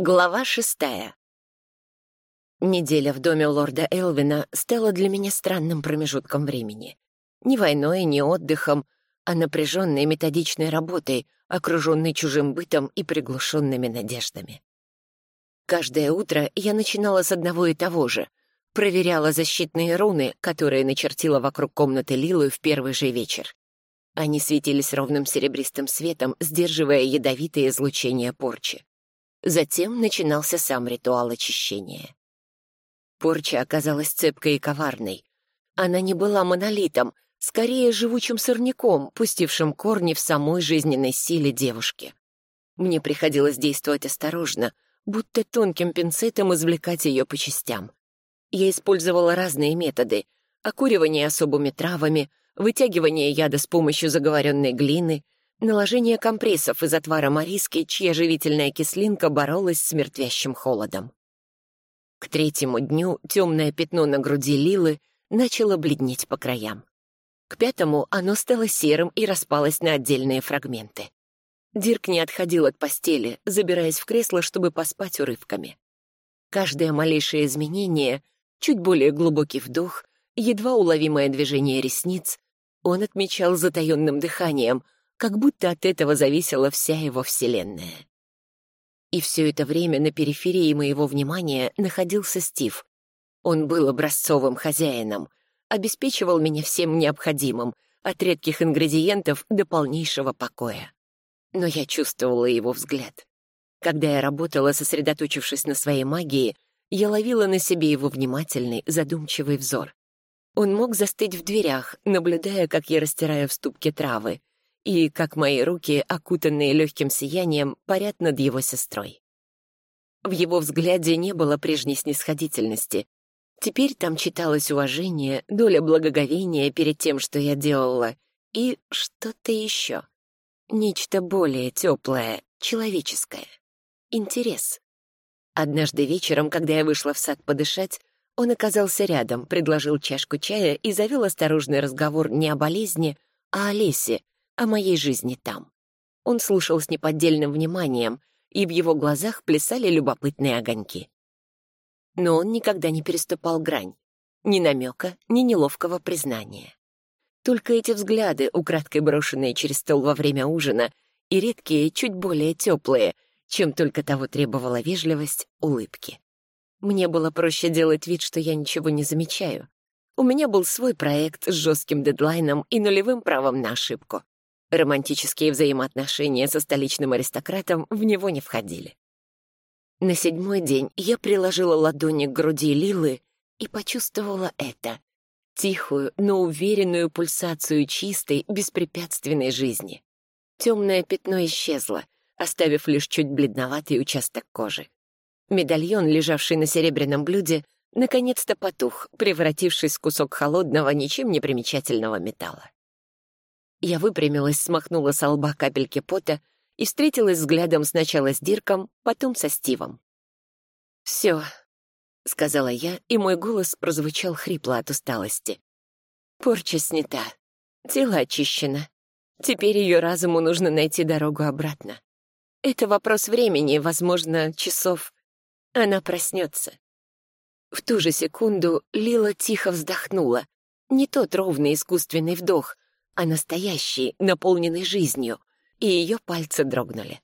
Глава шестая. Неделя в доме лорда Элвина стала для меня странным промежутком времени. Ни войной, ни отдыхом, а напряженной методичной работой, окруженной чужим бытом и приглушенными надеждами. Каждое утро я начинала с одного и того же. Проверяла защитные руны, которые начертила вокруг комнаты Лилы в первый же вечер. Они светились ровным серебристым светом, сдерживая ядовитое излучение порчи. Затем начинался сам ритуал очищения. Порча оказалась цепкой и коварной. Она не была монолитом, скорее живучим сорняком, пустившим корни в самой жизненной силе девушки. Мне приходилось действовать осторожно, будто тонким пинцетом извлекать ее по частям. Я использовала разные методы — окуривание особыми травами, вытягивание яда с помощью заговоренной глины — наложение компрессов из отвара мариски, чья живительная кислинка боролась с мертвящим холодом. К третьему дню темное пятно на груди Лилы начало бледнеть по краям. К пятому оно стало серым и распалось на отдельные фрагменты. Дирк не отходил от постели, забираясь в кресло, чтобы поспать урывками. Каждое малейшее изменение, чуть более глубокий вдох, едва уловимое движение ресниц, он отмечал затаенным дыханием — как будто от этого зависела вся его вселенная. И все это время на периферии моего внимания находился Стив. Он был образцовым хозяином, обеспечивал меня всем необходимым, от редких ингредиентов до полнейшего покоя. Но я чувствовала его взгляд. Когда я работала, сосредоточившись на своей магии, я ловила на себе его внимательный, задумчивый взор. Он мог застыть в дверях, наблюдая, как я растираю в ступке травы, и как мои руки, окутанные легким сиянием, парят над его сестрой. В его взгляде не было прежней снисходительности. Теперь там читалось уважение, доля благоговения перед тем, что я делала, и что-то еще. Нечто более теплое, человеческое. Интерес. Однажды вечером, когда я вышла в сад подышать, он оказался рядом, предложил чашку чая и завел осторожный разговор не о болезни, а о лесе, о моей жизни там. Он слушал с неподдельным вниманием, и в его глазах плясали любопытные огоньки. Но он никогда не переступал грань. Ни намека, ни неловкого признания. Только эти взгляды, украдкой брошенные через стол во время ужина, и редкие, чуть более теплые, чем только того требовала вежливость, улыбки. Мне было проще делать вид, что я ничего не замечаю. У меня был свой проект с жестким дедлайном и нулевым правом на ошибку. Романтические взаимоотношения со столичным аристократом в него не входили. На седьмой день я приложила ладони к груди Лилы и почувствовала это — тихую, но уверенную пульсацию чистой, беспрепятственной жизни. Темное пятно исчезло, оставив лишь чуть бледноватый участок кожи. Медальон, лежавший на серебряном блюде, наконец-то потух, превратившись в кусок холодного, ничем не примечательного металла. Я выпрямилась, смахнула с лба капельки пота и встретилась взглядом сначала с Дирком, потом со Стивом. «Все», — сказала я, и мой голос прозвучал хрипло от усталости. «Порча снята, тело очищено. Теперь ее разуму нужно найти дорогу обратно. Это вопрос времени, возможно, часов. Она проснется». В ту же секунду Лила тихо вздохнула. Не тот ровный искусственный вдох — а настоящий, наполненный жизнью, и ее пальцы дрогнули.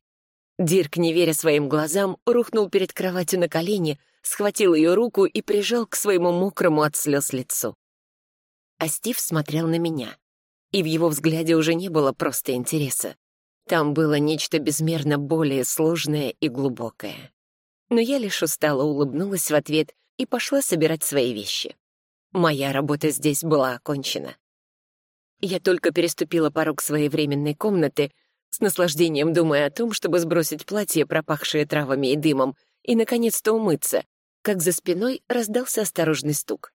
Дирк, не веря своим глазам, рухнул перед кроватью на колени, схватил ее руку и прижал к своему мокрому от слез лицу. А Стив смотрел на меня, и в его взгляде уже не было просто интереса. Там было нечто безмерно более сложное и глубокое. Но я лишь устало улыбнулась в ответ и пошла собирать свои вещи. Моя работа здесь была окончена. Я только переступила порог своей временной комнаты, с наслаждением думая о том, чтобы сбросить платье, пропахшее травами и дымом, и, наконец-то, умыться, как за спиной раздался осторожный стук.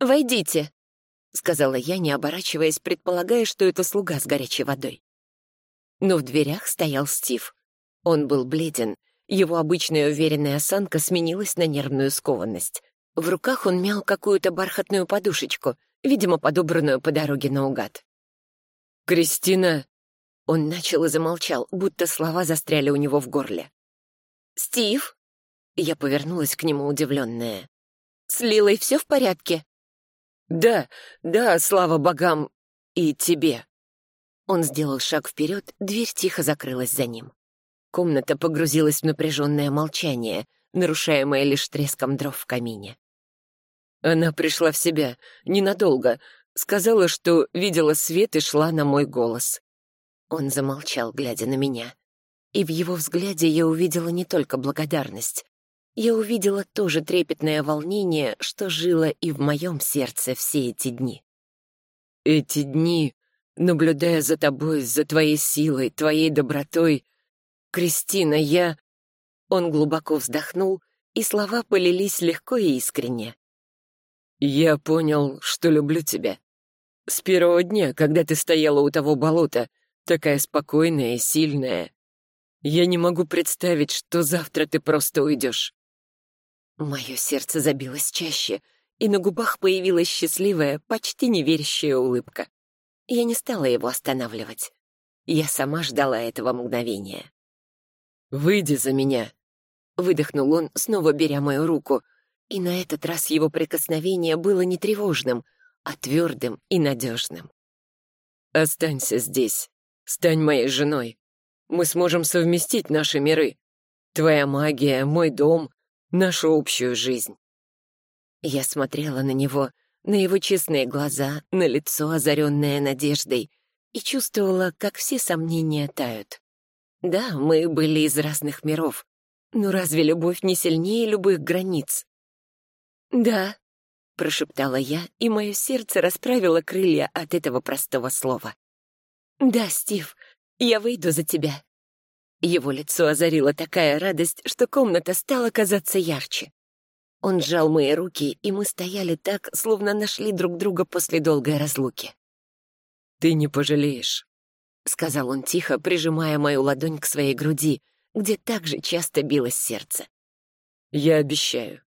«Войдите», — сказала я, не оборачиваясь, предполагая, что это слуга с горячей водой. Но в дверях стоял Стив. Он был бледен, его обычная уверенная осанка сменилась на нервную скованность. В руках он мял какую-то бархатную подушечку, видимо, подобранную по дороге наугад. «Кристина!» Он начал и замолчал, будто слова застряли у него в горле. «Стив?» Я повернулась к нему удивленная. «С Лилой все в порядке?» «Да, да, слава богам и тебе». Он сделал шаг вперед, дверь тихо закрылась за ним. Комната погрузилась в напряженное молчание, нарушаемое лишь треском дров в камине. Она пришла в себя, ненадолго, сказала, что видела свет и шла на мой голос. Он замолчал, глядя на меня. И в его взгляде я увидела не только благодарность. Я увидела тоже трепетное волнение, что жило и в моем сердце все эти дни. Эти дни, наблюдая за тобой, за твоей силой, твоей добротой, Кристина, я... Он глубоко вздохнул, и слова полились легко и искренне. «Я понял, что люблю тебя. С первого дня, когда ты стояла у того болота, такая спокойная и сильная. Я не могу представить, что завтра ты просто уйдешь». Мое сердце забилось чаще, и на губах появилась счастливая, почти неверящая улыбка. Я не стала его останавливать. Я сама ждала этого мгновения. «Выйди за меня», — выдохнул он, снова беря мою руку — и на этот раз его прикосновение было не тревожным, а твердым и надежным. «Останься здесь. Стань моей женой. Мы сможем совместить наши миры. Твоя магия, мой дом, нашу общую жизнь». Я смотрела на него, на его честные глаза, на лицо, озаренное надеждой, и чувствовала, как все сомнения тают. Да, мы были из разных миров, но разве любовь не сильнее любых границ? «Да», — прошептала я, и мое сердце расправило крылья от этого простого слова. «Да, Стив, я выйду за тебя». Его лицо озарила такая радость, что комната стала казаться ярче. Он сжал мои руки, и мы стояли так, словно нашли друг друга после долгой разлуки. «Ты не пожалеешь», — сказал он тихо, прижимая мою ладонь к своей груди, где так же часто билось сердце. «Я обещаю.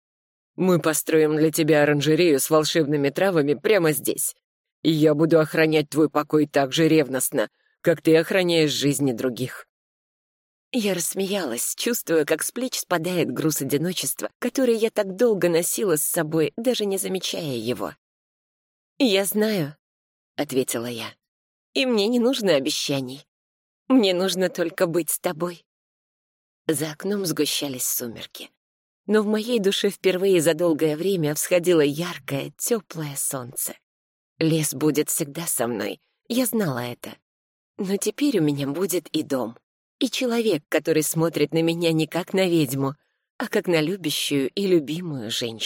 Мы построим для тебя оранжерею с волшебными травами прямо здесь. И я буду охранять твой покой так же ревностно, как ты охраняешь жизни других». Я рассмеялась, чувствуя, как с плеч спадает груз одиночества, который я так долго носила с собой, даже не замечая его. «Я знаю», — ответила я. «И мне не нужно обещаний. Мне нужно только быть с тобой». За окном сгущались сумерки но в моей душе впервые за долгое время всходило яркое, теплое солнце. Лес будет всегда со мной, я знала это. Но теперь у меня будет и дом, и человек, который смотрит на меня не как на ведьму, а как на любящую и любимую женщину.